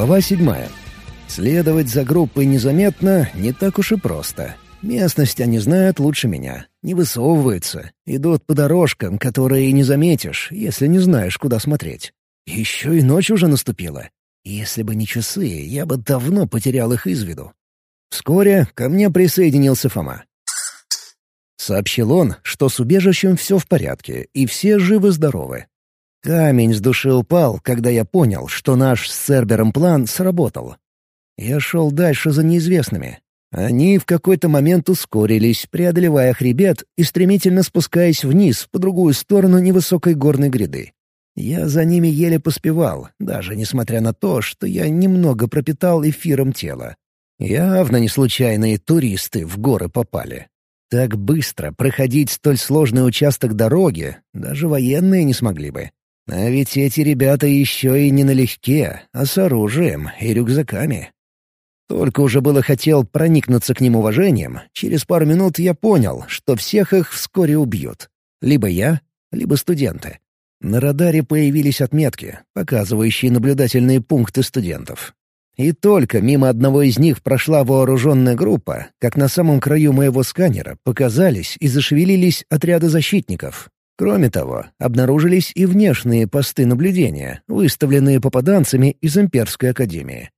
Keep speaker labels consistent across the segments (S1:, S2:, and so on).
S1: Глава седьмая. Следовать за группой незаметно не так уж и просто. Местность они знают лучше меня. Не высовываются. Идут по дорожкам, которые и не заметишь, если не знаешь, куда смотреть. Еще и ночь уже наступила. Если бы не часы, я бы давно потерял их из виду. Вскоре ко мне присоединился Фома. Сообщил он, что с убежищем все в порядке, и все живы-здоровы. Камень с души упал, когда я понял, что наш с Цербером план сработал. Я шел дальше за неизвестными. Они в какой-то момент ускорились, преодолевая хребет и стремительно спускаясь вниз по другую сторону невысокой горной гряды. Я за ними еле поспевал, даже несмотря на то, что я немного пропитал эфиром тело. Явно не случайные туристы в горы попали. Так быстро проходить столь сложный участок дороги даже военные не смогли бы. А ведь эти ребята еще и не налегке, а с оружием и рюкзаками. Только уже было хотел проникнуться к ним уважением, через пару минут я понял, что всех их вскоре убьют. Либо я, либо студенты. На радаре появились отметки, показывающие наблюдательные пункты студентов. И только мимо одного из них прошла вооруженная группа, как на самом краю моего сканера показались и зашевелились отряды защитников, Кроме того, обнаружились и внешние посты наблюдения, выставленные попаданцами из Имперской Академии.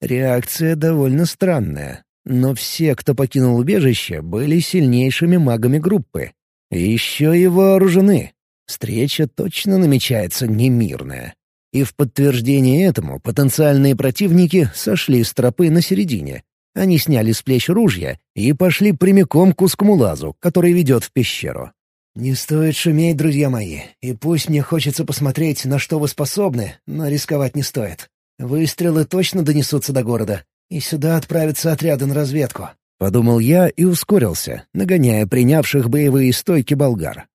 S1: Реакция довольно странная, но все, кто покинул убежище, были сильнейшими магами группы. И еще и вооружены. Встреча точно намечается немирная. И в подтверждение этому потенциальные противники сошли с тропы на середине. Они сняли с плеч ружья и пошли прямиком к узкому лазу, который ведет в пещеру. «Не стоит шуметь, друзья мои, и пусть мне хочется посмотреть, на что вы способны, но рисковать не стоит. Выстрелы точно донесутся до города, и сюда отправятся отряды на разведку». Подумал я и ускорился, нагоняя принявших боевые стойки болгар.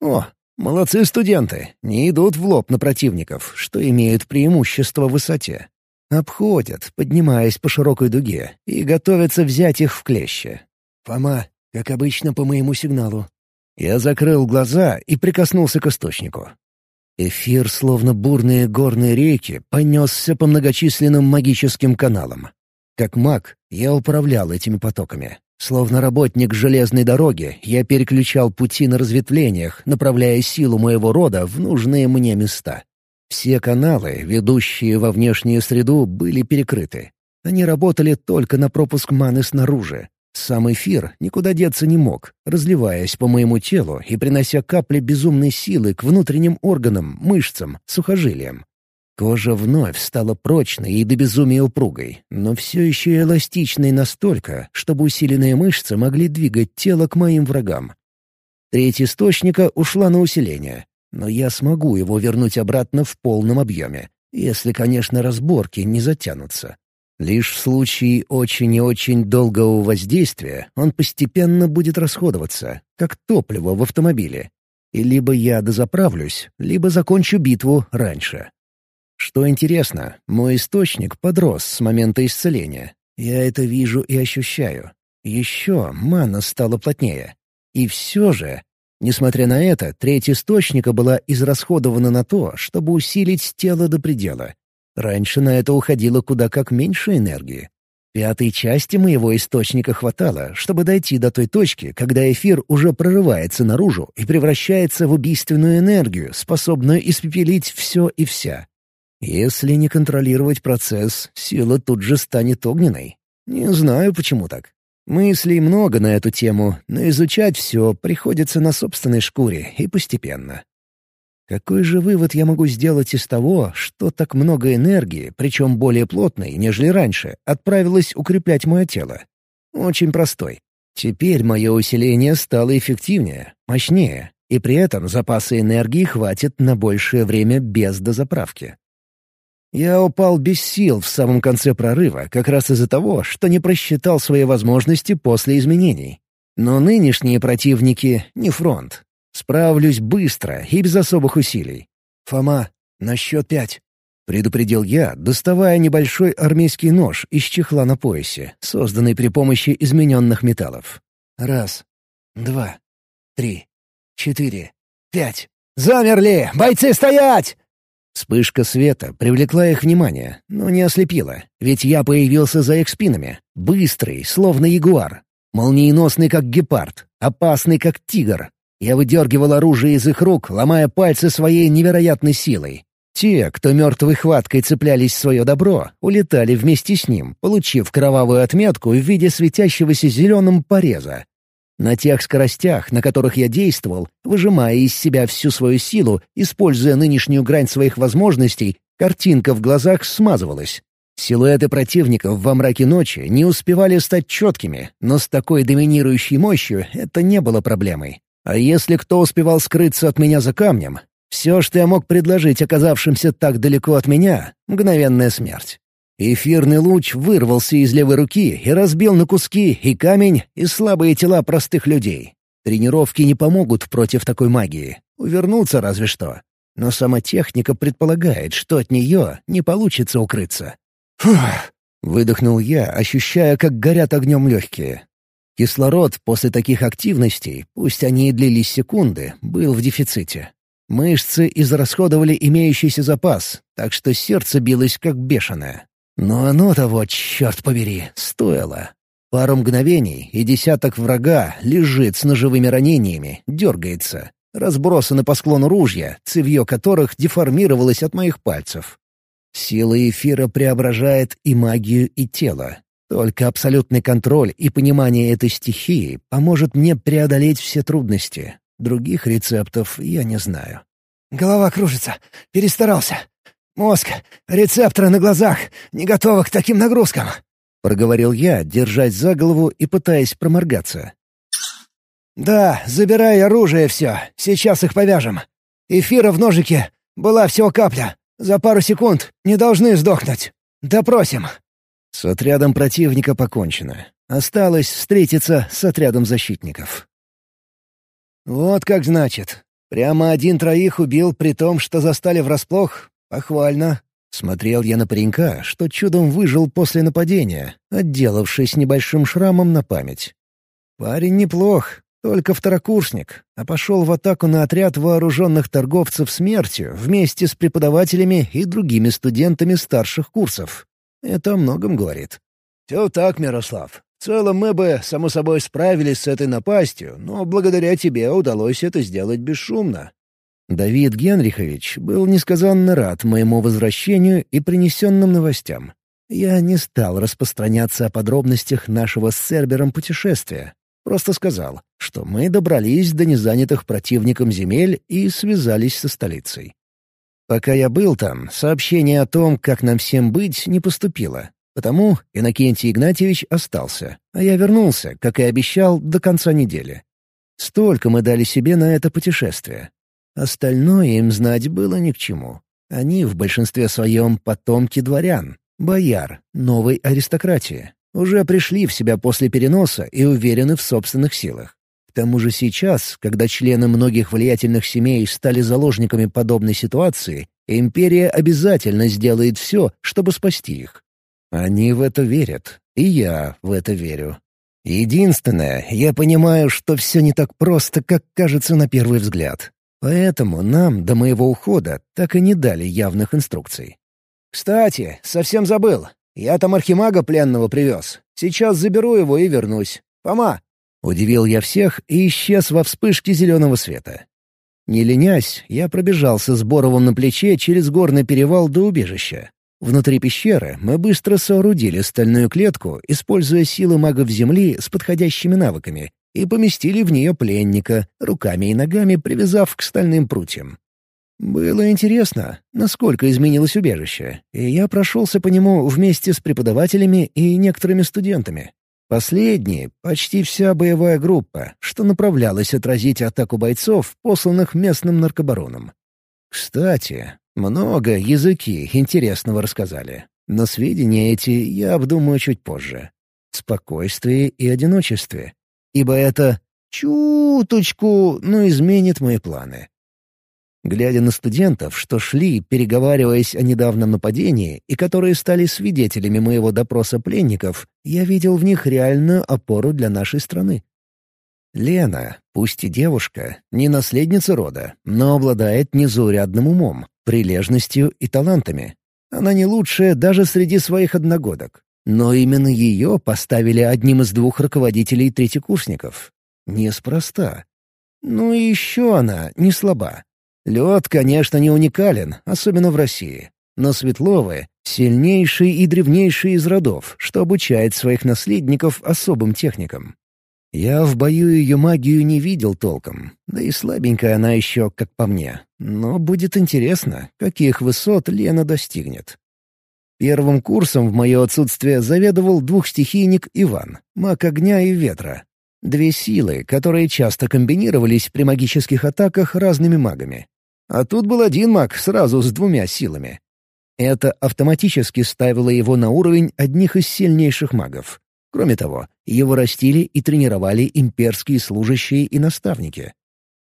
S1: «О, молодцы студенты, не идут в лоб на противников, что имеют преимущество в высоте. Обходят, поднимаясь по широкой дуге, и готовятся взять их в клещи. Фома, как обычно, по моему сигналу, я закрыл глаза и прикоснулся к источнику. Эфир, словно бурные горные реки, понесся по многочисленным магическим каналам. Как маг, я управлял этими потоками. Словно работник железной дороги, я переключал пути на разветвлениях, направляя силу моего рода в нужные мне места. Все каналы, ведущие во внешнюю среду, были перекрыты. Они работали только на пропуск маны снаружи, сам эфир никуда деться не мог, разливаясь по моему телу и принося капли безумной силы к внутренним органам, мышцам, сухожилиям. Кожа вновь стала прочной и до безумия упругой, но все еще эластичной настолько, чтобы усиленные мышцы могли двигать тело к моим врагам. Треть источника ушла на усиление, но я смогу его вернуть обратно в полном объеме, если, конечно, разборки не затянутся. Лишь в случае очень и очень долгого воздействия он постепенно будет расходоваться, как топливо в автомобиле. И либо я дозаправлюсь, либо закончу битву раньше. Что интересно, мой источник подрос с момента исцеления. Я это вижу и ощущаю. Еще мана стала плотнее. И все же, несмотря на это, треть источника была израсходована на то, чтобы усилить тело до предела. Раньше на это уходило куда как меньше энергии. Пятой части моего источника хватало, чтобы дойти до той точки, когда эфир уже прорывается наружу и превращается в убийственную энергию, способную испепелить все и вся. Если не контролировать процесс, сила тут же станет огненной. Не знаю, почему так. Мыслей много на эту тему, но изучать все приходится на собственной шкуре и постепенно. Какой же вывод я могу сделать из того, что так много энергии, причем более плотной, нежели раньше, отправилось укреплять мое тело? Очень простой. Теперь мое усиление стало эффективнее, мощнее, и при этом запаса энергии хватит на большее время без дозаправки. Я упал без сил в самом конце прорыва, как раз из-за того, что не просчитал свои возможности после изменений. Но нынешние противники — не фронт, Справлюсь быстро и без особых усилий. «Фома, на счет пять», — предупредил я, доставая небольшой армейский нож из чехла на поясе, созданный при помощи измененных металлов. «Раз, два, три, четыре, пять. Замерли! Бойцы стоять!» Вспышка света привлекла их внимание, но не ослепила, ведь я появился за их спинами, быстрый, словно ягуар, молниеносный, как гепард, опасный, как тигр. Я выдергивал оружие из их рук, ломая пальцы своей невероятной силой. Те, кто мертвой хваткой цеплялись в свое добро, улетали вместе с ним, получив кровавую отметку в виде светящегося зеленым пореза. На тех скоростях, на которых я действовал, выжимая из себя всю свою силу, используя нынешнюю грань своих возможностей, картинка в глазах смазывалась. Силуэты противников во мраке ночи не успевали стать четкими, но с такой доминирующей мощью это не было проблемой. А если кто успевал скрыться от меня за камнем, все, что я мог предложить оказавшимся так далеко от меня — мгновенная смерть. Эфирный луч вырвался из левой руки и разбил на куски и камень, и слабые тела простых людей. Тренировки не помогут против такой магии. Увернуться разве что. Но сама техника предполагает, что от нее не получится укрыться. «Фух!» — выдохнул я, ощущая, как горят огнем легкие. Кислород после таких активностей, пусть они и длились секунды, был в дефиците. Мышцы израсходовали имеющийся запас, так что сердце билось как бешеное. Но оно того, черт побери, стоило. Пару мгновений, и десяток врага лежит с ножевыми ранениями, дергается. Разбросаны по склону ружья, цевье которых деформировалось от моих пальцев. Сила эфира преображает и магию, и тело. Только абсолютный контроль и понимание этой стихии поможет мне преодолеть все трудности. Других рецептов я не знаю.
S2: «Голова кружится. Перестарался. Мозг, рецепторы на глазах, не готовы к таким нагрузкам», —
S1: проговорил я, держась за голову и пытаясь проморгаться.
S2: «Да, забирай оружие все. Сейчас их повяжем. Эфира в ножике. Была всего капля. За пару секунд не должны сдохнуть. Допросим».
S1: С отрядом противника покончено. Осталось встретиться с отрядом защитников.
S2: «Вот как значит. Прямо один троих убил при том, что застали врасплох? Похвально».
S1: Смотрел я на паренька, что чудом выжил после нападения, отделавшись небольшим шрамом на память. Парень неплох, только второкурсник, а пошел в атаку на отряд вооруженных торговцев смертью вместе с преподавателями и другими студентами старших курсов. Это о многом говорит.
S2: «Все так, Мирослав. В целом мы бы, само собой, справились с этой напастью, но благодаря тебе удалось это сделать бесшумно».
S1: Давид Генрихович был несказанно рад моему возвращению и принесенным новостям. Я не стал распространяться о подробностях нашего с Цербером путешествия. Просто сказал, что мы добрались до незанятых противником земель и связались со столицей. Пока я был там, сообщение о том, как нам всем быть, не поступило. Потому Иннокентий Игнатьевич остался, а я вернулся, как и обещал, до конца недели. Столько мы дали себе на это путешествие. Остальное им знать было ни к чему. Они в большинстве своем потомки дворян, бояр, новой аристократии. Уже пришли в себя после переноса и уверены в собственных силах. К тому же сейчас, когда члены многих влиятельных семей стали заложниками подобной ситуации, империя обязательно сделает все, чтобы спасти их. Они в это верят, и я в это верю. Единственное, я понимаю, что все не так просто, как кажется на первый взгляд. Поэтому нам до моего ухода так и не дали явных инструкций.
S2: «Кстати, совсем забыл. Я там архимага пленного привез. Сейчас заберу его и вернусь. Пома!»
S1: Удивил я всех и исчез во вспышке зеленого света. Не ленясь, я пробежался с Боровым на плече через горный перевал до убежища. Внутри пещеры мы быстро соорудили стальную клетку, используя силы магов Земли с подходящими навыками, и поместили в нее пленника, руками и ногами привязав к стальным прутьям. Было интересно, насколько изменилось убежище, и я прошелся по нему вместе с преподавателями и некоторыми студентами. Последние — почти вся боевая группа, что направлялась отразить атаку бойцов, посланных местным наркобароном. Кстати, много языки интересного рассказали, но сведения эти я обдумаю чуть позже. Спокойствие и одиночестве. Ибо это чуточку, но изменит мои планы. Глядя на студентов, что шли, переговариваясь о недавнем нападении, и которые стали свидетелями моего допроса пленников, я видел в них реальную опору для нашей страны. Лена, пусть и девушка, не наследница рода, но обладает незаурядным умом, прилежностью и талантами. Она не лучшая даже среди своих одногодок. Но именно ее поставили одним из двух руководителей третьекурсников. Неспроста. Ну и еще она не слаба. Лед, конечно, не уникален, особенно в России. Но Светловы — сильнейший и древнейший из родов, что обучает своих наследников особым техникам. Я в бою ее магию не видел толком, да и слабенькая она еще, как по мне. Но будет интересно, каких высот Лена достигнет. Первым курсом в мое отсутствие заведовал двухстихийник Иван, маг огня и ветра. Две силы, которые часто комбинировались при магических атаках разными магами. А тут был один маг сразу с двумя силами. Это автоматически ставило его на уровень одних из сильнейших магов. Кроме того, его растили и тренировали имперские служащие и наставники.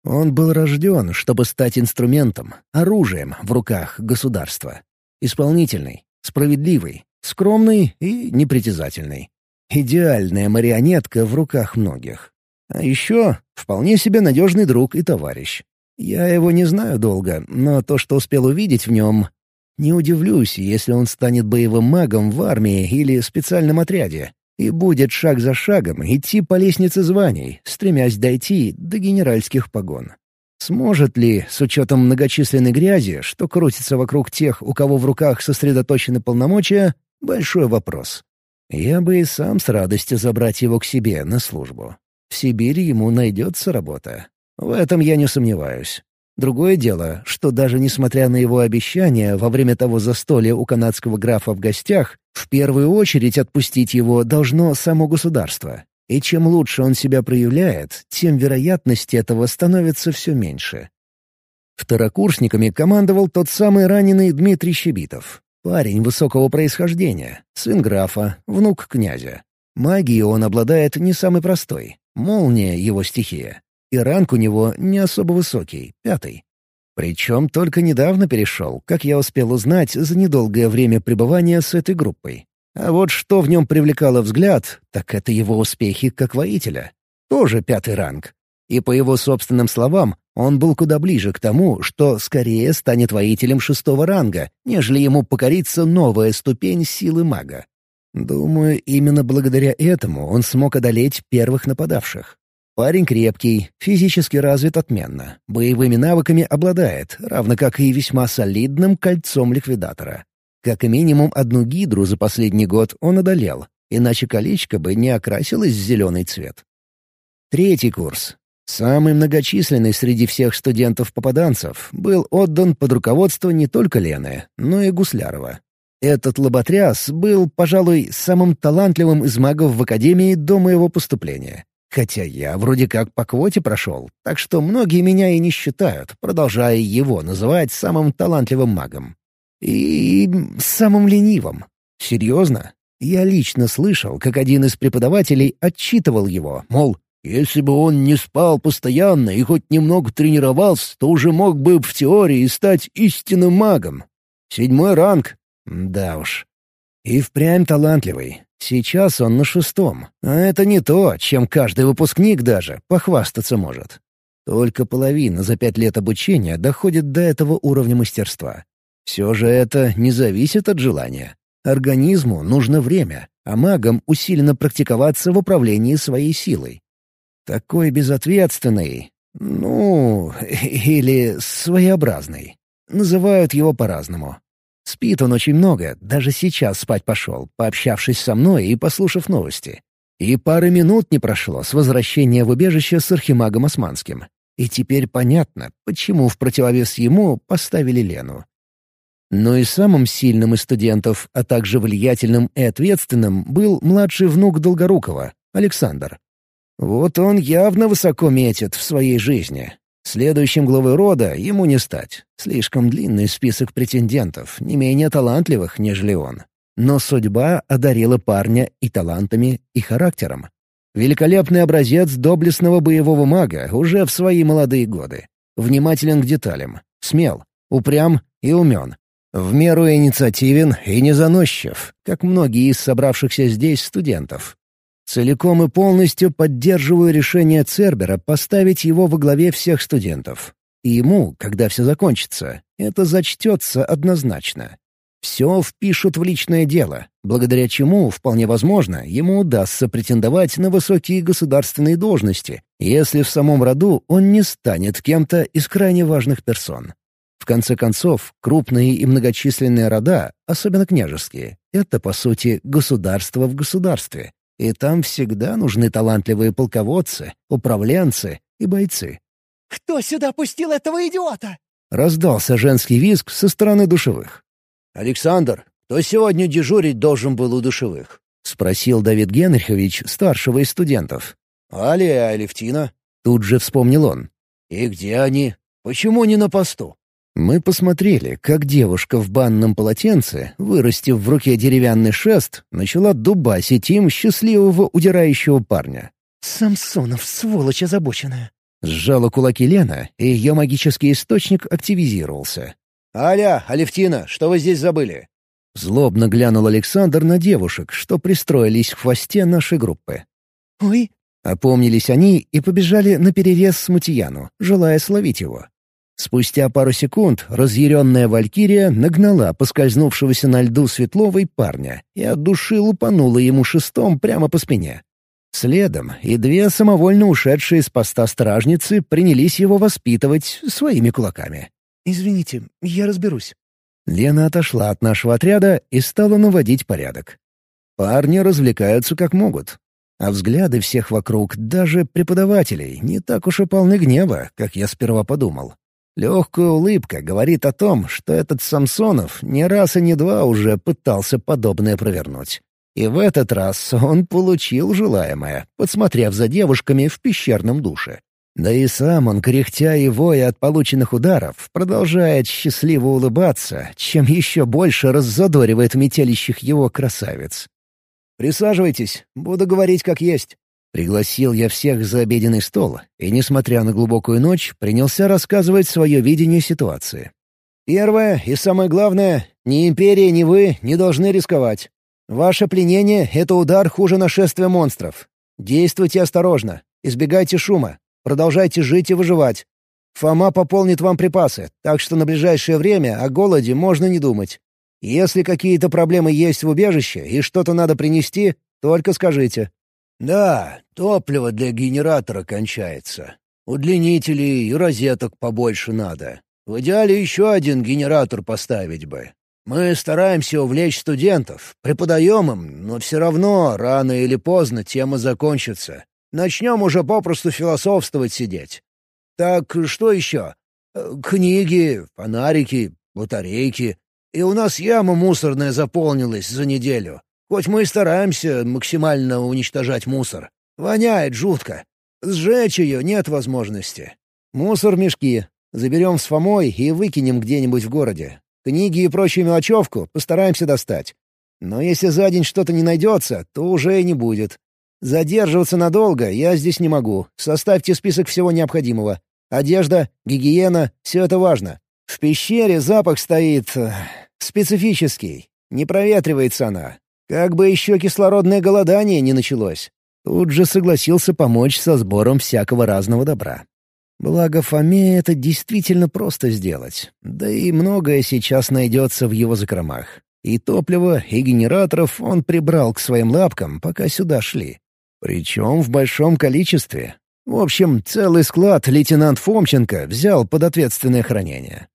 S1: Он был рожден, чтобы стать инструментом, оружием в руках государства. Исполнительный, справедливый, скромный и непритязательный. Идеальная марионетка в руках многих. А еще вполне себе надежный друг и товарищ. Я его не знаю долго, но то, что успел увидеть в нем... Не удивлюсь, если он станет боевым магом в армии или специальном отряде и будет шаг за шагом идти по лестнице званий, стремясь дойти до генеральских погон. Сможет ли, с учетом многочисленной грязи, что крутится вокруг тех, у кого в руках сосредоточены полномочия, большой вопрос. Я бы и сам с радостью забрать его к себе на службу. В Сибири ему найдется работа. В этом я не сомневаюсь. Другое дело, что даже несмотря на его обещания во время того застолья у канадского графа в гостях, в первую очередь отпустить его должно само государство. И чем лучше он себя проявляет, тем вероятность этого становится все меньше. Второкурсниками командовал тот самый раненый Дмитрий Щебитов. Парень высокого происхождения, сын графа, внук князя. Магией он обладает не самой простой. Молния — его стихия и ранг у него не особо высокий, пятый. Причем только недавно перешел, как я успел узнать за недолгое время пребывания с этой группой. А вот что в нем привлекало взгляд, так это его успехи как воителя. Тоже пятый ранг. И по его собственным словам, он был куда ближе к тому, что скорее станет воителем шестого ранга, нежели ему покорится новая ступень силы мага. Думаю, именно благодаря этому он смог одолеть первых нападавших. Парень крепкий, физически развит отменно, боевыми навыками обладает, равно как и весьма солидным кольцом ликвидатора. Как минимум одну гидру за последний год он одолел, иначе колечко бы не окрасилось в зеленый цвет. Третий курс, самый многочисленный среди всех студентов-попаданцев, был отдан под руководство не только Лены, но и Гуслярова. Этот лоботряс был, пожалуй, самым талантливым из магов в Академии до моего поступления. Хотя я вроде как по квоте прошел, так что многие меня и не считают, продолжая его называть самым талантливым магом. И самым ленивым. Серьезно? Я лично слышал, как один из преподавателей отчитывал его, мол, если бы он не спал постоянно и хоть немного тренировался, то уже мог бы в теории стать истинным магом. Седьмой ранг. Да уж. И впрямь талантливый. Сейчас он на шестом, а это не то, чем каждый выпускник даже похвастаться может. Только половина за пять лет обучения доходит до этого уровня мастерства. Все же это не зависит от желания. Организму нужно время, а магам усиленно практиковаться в управлении своей силой. Такой безответственный, ну, или своеобразный. Называют его по-разному. Спит он очень много, даже сейчас спать пошел, пообщавшись со мной и послушав новости. И пары минут не прошло с возвращения в убежище с архимагом Османским. И теперь понятно, почему в противовес ему поставили Лену. Но и самым сильным из студентов, а также влиятельным и ответственным, был младший внук Долгорукова, Александр. Вот он явно высоко метит в своей жизни, Следующим главой рода ему не стать. Слишком длинный список претендентов, не менее талантливых, нежели он. Но судьба одарила парня и талантами, и характером. Великолепный образец доблестного боевого мага уже в свои молодые годы. Внимателен к деталям, смел, упрям и умен. В меру инициативен и незаносчив, как многие из собравшихся здесь студентов. Целиком и полностью поддерживаю решение Цербера поставить его во главе всех студентов. И ему, когда все закончится, это зачтется однозначно. Все впишут в личное дело, благодаря чему, вполне возможно, ему удастся претендовать на высокие государственные должности, если в самом роду он не станет кем-то из крайне важных персон. В конце концов, крупные и многочисленные рода, особенно княжеские, это, по сути, государство в государстве. И там всегда нужны талантливые полководцы, управленцы и бойцы.
S2: «Кто сюда пустил этого идиота?»
S1: Раздался женский визг со стороны душевых.
S3: «Александр, кто сегодня дежурить должен был у душевых?»
S1: — спросил Давид Генрихович, старшего из студентов.
S3: «Алия и Алевтина».
S1: Тут же вспомнил он.
S3: «И где они? Почему не на посту?»
S1: Мы посмотрели, как девушка в банном полотенце, вырастив в руке деревянный шест, начала дубасить им счастливого удирающего парня.
S2: «Самсонов, сволочь озабоченная!»
S1: Сжала кулаки Лена, и ее магический источник активизировался.
S3: «Аля, Алевтина, что вы здесь забыли?»
S1: Злобно глянул Александр на девушек, что пристроились в хвосте нашей группы.
S2: «Ой!»
S1: Опомнились они и побежали на перерез Смутьяну, желая словить его. Спустя пару секунд разъяренная Валькирия нагнала поскользнувшегося на льду Светловой парня и от души лупанула ему шестом прямо по спине. Следом и две самовольно ушедшие с поста стражницы принялись его воспитывать своими кулаками.
S2: «Извините, я разберусь».
S1: Лена отошла от нашего отряда и стала наводить порядок. Парни развлекаются как могут. А взгляды всех вокруг, даже преподавателей, не так уж и полны гнева, как я сперва подумал. Легкая улыбка говорит о том, что этот Самсонов не раз и не два уже пытался подобное провернуть. И в этот раз он получил желаемое, подсмотрев за девушками в пещерном душе. Да и сам он, кряхтя и воя от полученных ударов, продолжает счастливо улыбаться, чем еще больше раззадоривает метелищих его красавиц. «Присаживайтесь, буду говорить как есть». Пригласил я всех за обеденный стол, и, несмотря на глубокую ночь, принялся рассказывать свое видение ситуации. «Первое и самое главное — ни Империя, ни вы не должны рисковать. Ваше пленение — это удар хуже нашествия монстров. Действуйте осторожно, избегайте шума, Продолжайте жить и выживать. Фома пополнит вам припасы, так что на ближайшее время о голоде можно не думать. Если какие-то проблемы есть в убежище и что-то надо принести, только скажите».
S3: «Да, топливо для генератора кончается. Удлинителей и розеток побольше надо. В идеале еще один генератор поставить бы. Мы стараемся увлечь студентов, преподаем им, но все равно рано или поздно тема закончится. Начнем уже попросту философствовать сидеть. Так что еще? Э, книги, фонарики, батарейки. И у нас яма мусорная заполнилась за неделю. Хоть мы и стараемся максимально уничтожать мусор. Воняет жутко. Сжечь ее нет возможности.
S1: Мусор мешки. Заберем с Фомой и выкинем где-нибудь в городе. Книги и прочую мелочевку постараемся достать. Но если за день что-то не найдется, то уже и не будет. Задерживаться надолго я здесь не могу. Составьте список всего необходимого. Одежда, гигиена — все это важно. В пещере запах стоит... Э, специфический. Не проветривается она. Как бы еще кислородное голодание не началось. Тут же согласился помочь со сбором всякого разного добра. Благо Фоме это действительно просто сделать. Да и многое сейчас найдется в его закромах. И топливо, и генераторов он прибрал к своим лапкам, пока сюда шли. Причем в большом количестве. В общем, целый склад лейтенант Фомченко взял под ответственное хранение.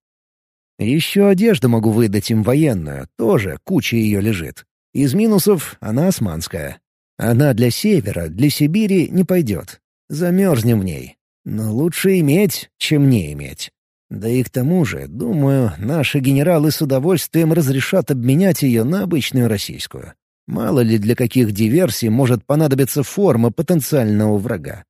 S1: Еще одежду могу выдать им военную, тоже куча ее лежит. Из минусов она османская. Она для севера, для Сибири не пойдет. Замерзнем в ней. Но лучше иметь, чем не иметь. Да и к тому же, думаю, наши генералы с удовольствием разрешат обменять ее на обычную российскую. Мало ли для каких диверсий может понадобиться форма потенциального врага.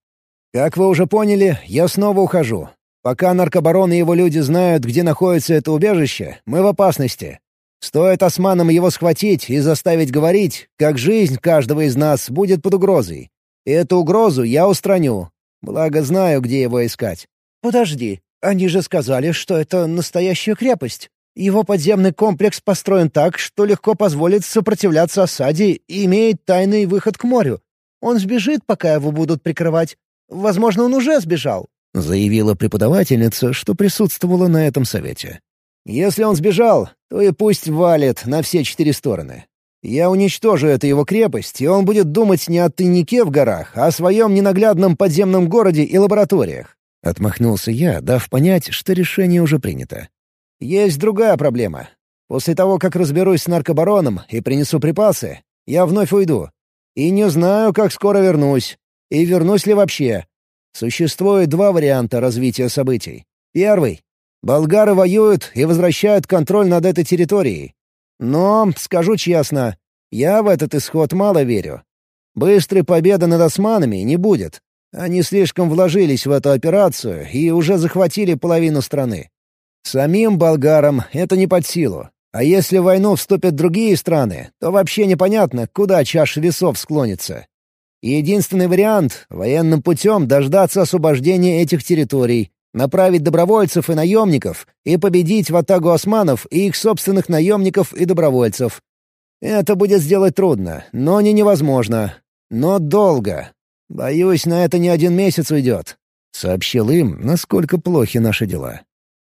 S1: Как вы уже поняли, я снова ухожу. Пока наркобарон и его люди знают, где находится это убежище, мы в опасности. Стоит османам его схватить и заставить говорить, как жизнь каждого из нас будет под угрозой. И эту угрозу я устраню. Благо знаю, где его искать.
S2: «Подожди, они же сказали, что это настоящая крепость». Его подземный комплекс построен так, что легко позволит сопротивляться осаде и имеет тайный выход к морю. Он сбежит, пока его будут прикрывать. Возможно, он уже сбежал.
S1: — заявила преподавательница, что присутствовала на этом совете.
S2: «Если он сбежал, то и пусть валит на все четыре стороны. Я уничтожу эту его крепость, и он будет думать не о тайнике в горах, а о своем ненаглядном подземном городе и лабораториях».
S1: Отмахнулся я, дав понять, что решение уже принято.
S2: «Есть другая проблема. После того, как разберусь с наркобароном и принесу припасы, я вновь уйду. И не знаю, как скоро вернусь. И вернусь ли вообще. Существует два варианта развития событий. Первый. Болгары воюют и возвращают контроль над этой территорией. Но, скажу честно, я в этот исход мало верю. Быстрой победы над османами не будет. Они слишком вложились в эту операцию и уже захватили половину страны. Самим болгарам это не под силу. А если в войну вступят другие страны, то вообще непонятно, куда чаша весов склонится. Единственный вариант — военным путем дождаться освобождения этих территорий, направить добровольцев и наемников и победить в атаку османов и их собственных наемников и добровольцев. Это будет сделать трудно, но не невозможно. Но долго. Боюсь, на это не один месяц уйдет.
S1: Сообщил им, насколько плохи наши дела.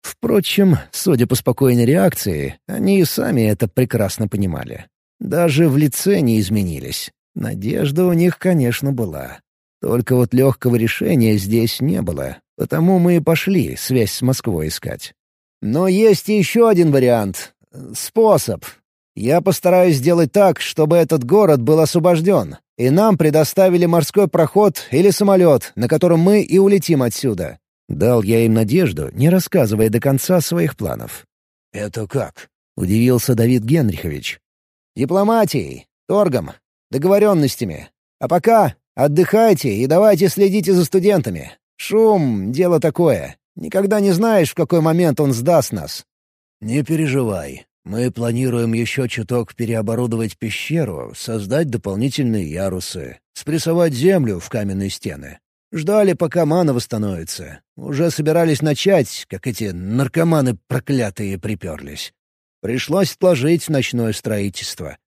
S1: Впрочем, судя по спокойной реакции, они и сами это прекрасно понимали. Даже в лице не изменились. Надежда у них, конечно, была. Только вот легкого решения здесь не было, потому мы и пошли связь с Москвой искать.
S2: Но есть еще один вариант. Способ. Я постараюсь сделать так, чтобы этот город был освобожден, и нам предоставили морской проход или самолет, на котором мы и улетим отсюда.
S1: Дал я им надежду, не рассказывая до конца своих планов.
S3: «Это как?»
S1: — удивился Давид Генрихович.
S2: «Дипломатией, торгом, договоренностями. А пока Отдыхайте и давайте следите за студентами. Шум — дело такое. Никогда не знаешь, в какой момент он сдаст нас».
S3: «Не переживай. Мы планируем еще чуток переоборудовать пещеру, создать дополнительные ярусы, спрессовать землю в каменные стены. Ждали, пока мана восстановится. Уже собирались начать, как эти наркоманы проклятые приперлись. Пришлось отложить ночное строительство.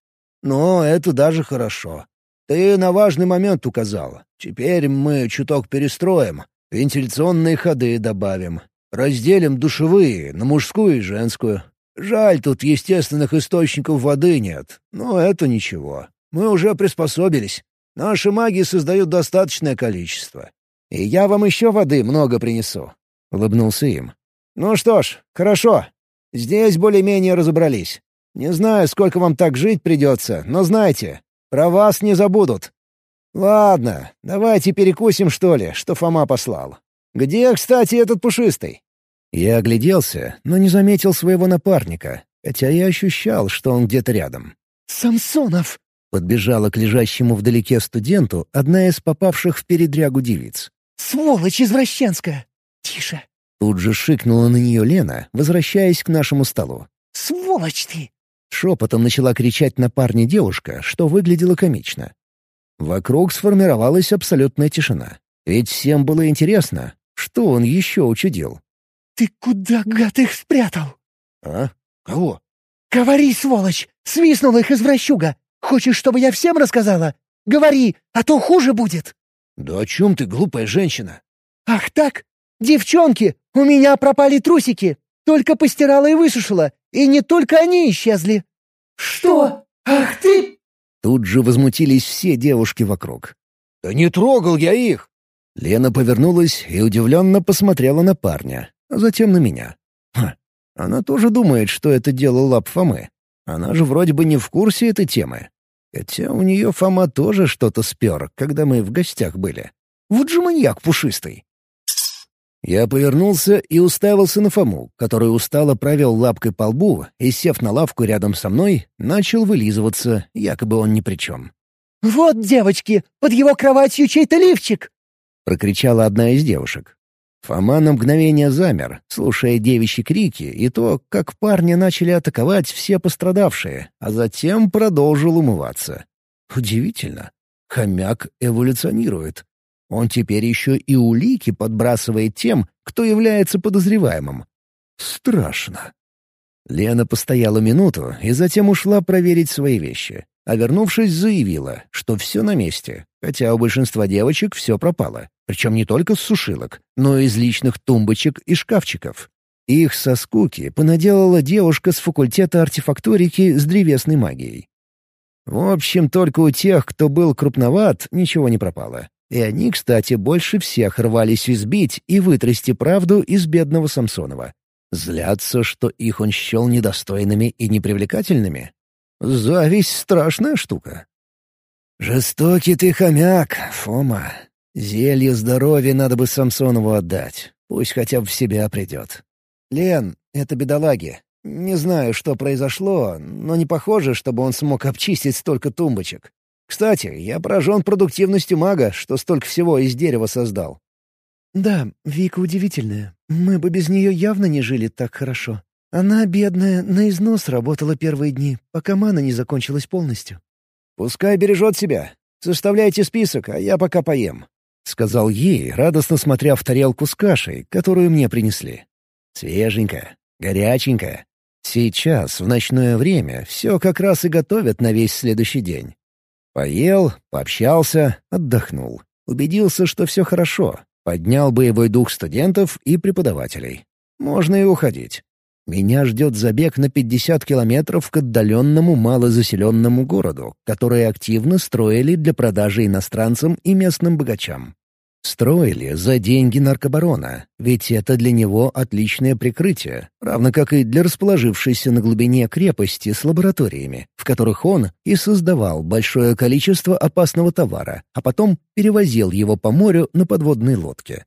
S3: Но это даже хорошо. Ты на важный момент указал. Теперь мы чуток перестроим, вентиляционные ходы добавим, разделим душевые на мужскую и женскую. Жаль, тут естественных источников воды нет, но это ничего. Мы уже приспособились. Наши маги создают достаточное количество.
S2: И я вам еще воды много принесу», — улыбнулся им. «Ну что ж, хорошо. Здесь более-менее разобрались. Не знаю, сколько вам так жить придется, но знайте, про вас не забудут. Ладно, давайте перекусим, что ли, что Фома послал. Где, кстати, этот пушистый?»
S1: Я огляделся, но не заметил своего напарника, хотя я ощущал, что он где-то рядом.
S2: «Самсонов!»
S1: — подбежала к лежащему вдалеке студенту одна из попавших в передрягу девиц.
S2: «Сволочь извращенская! Тише!»
S1: Тут же шикнула на нее Лена, возвращаясь к нашему столу.
S2: «Сволочь ты!
S1: Шепотом начала кричать на парня девушка, что выглядело комично. Вокруг сформировалась абсолютная тишина. Ведь всем было интересно, что он еще учудил.
S2: «Ты куда, гад, их спрятал?»
S3: «А? Кого?»
S2: «Говори, сволочь! Свистнул их извращуга! Хочешь, чтобы я всем рассказала? Говори, а то хуже будет!»
S3: «Да о чем ты, глупая женщина?»
S2: «Ах так? Девчонки, у меня пропали трусики! Только постирала и высушила, и не только они исчезли». «Что? Ах ты!»
S1: Тут же возмутились все девушки вокруг.
S3: «Да не трогал я их!»
S1: Лена повернулась и удивленно посмотрела на парня, а затем на меня. Ха, она тоже думает, что это дело лап Фомы. Она же вроде бы не в курсе этой темы. Хотя у нее Фома тоже что-то спер, когда мы в гостях были. Вот же маньяк пушистый. Я повернулся и уставился на Фому, который устало провел лапкой по лбу и, сев на лавку рядом со мной, начал вылизываться, якобы он ни при чем.
S2: «Вот, девочки, под его кроватью чей-то лифчик!»
S1: — прокричала одна из девушек. Фома на мгновение замер, слушая девичьи крики и то, как парни начали атаковать все пострадавшие, а затем продолжил умываться. Удивительно. Хомяк эволюционирует. Он теперь еще и улики подбрасывает тем, кто является подозреваемым. Страшно. Лена постояла минуту и затем ушла проверить свои вещи, а вернувшись, заявила, что все на месте, хотя у большинства девочек все пропало. Причем не только с сушилок, но и из личных тумбочек и шкафчиков. Их со скуки понаделала девушка с факультета артефакторики с древесной магией. В общем, только у тех, кто был крупноват, ничего не пропало. И они, кстати, больше всех рвались избить и вытрясти правду из бедного Самсонова. Злятся, что их он счел недостойными и непривлекательными? Зависть — страшная штука. «Жестокий ты хомяк, Фома. Зелье здоровья надо бы Самсонову отдать. Пусть хотя бы в себя придет. Лен, это бедолаги. Не знаю, что произошло, но не похоже, чтобы он смог обчистить столько тумбочек. Кстати, я поражен продуктивностью мага, что столько всего из дерева создал.
S2: «Да, Вика удивительная. Мы бы без нее явно не жили так хорошо. Она, бедная, на износ работала первые дни, пока мана не закончилась полностью».
S1: «Пускай бережет себя. Составляйте список, а я пока поем», — сказал ей, радостно смотря в тарелку с кашей, которую мне принесли. Свеженькая, горяченькая. Сейчас, в ночное время, все как раз и готовят на весь следующий день. Поел, пообщался, отдохнул. Убедился, что все хорошо. Поднял боевой дух студентов и преподавателей. Можно и уходить. Меня ждет забег на 50 километров к отдаленному малозаселенному городу, который активно строили для продажи иностранцам и местным богачам. Строили за деньги наркобарона, ведь это для него отличное прикрытие, равно как и для расположившейся на глубине крепости с лабораториями, в которых он и создавал большое количество опасного товара, а потом перевозил его по морю на подводной лодке.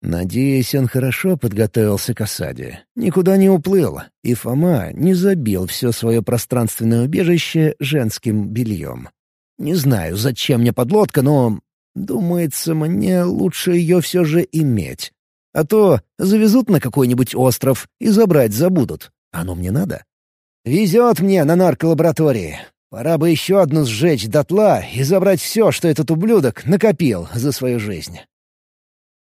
S1: Надеюсь, он хорошо подготовился к осаде, никуда не уплыл, и Фома не забил все свое пространственное убежище женским бельем. Не знаю, зачем мне подлодка, но Думается, мне лучше ее все же иметь. А то завезут на какой-нибудь остров и забрать забудут. Оно мне надо. Везет мне на нарколаборатории. Пора бы еще одну сжечь дотла и забрать все, что этот ублюдок накопил за свою жизнь.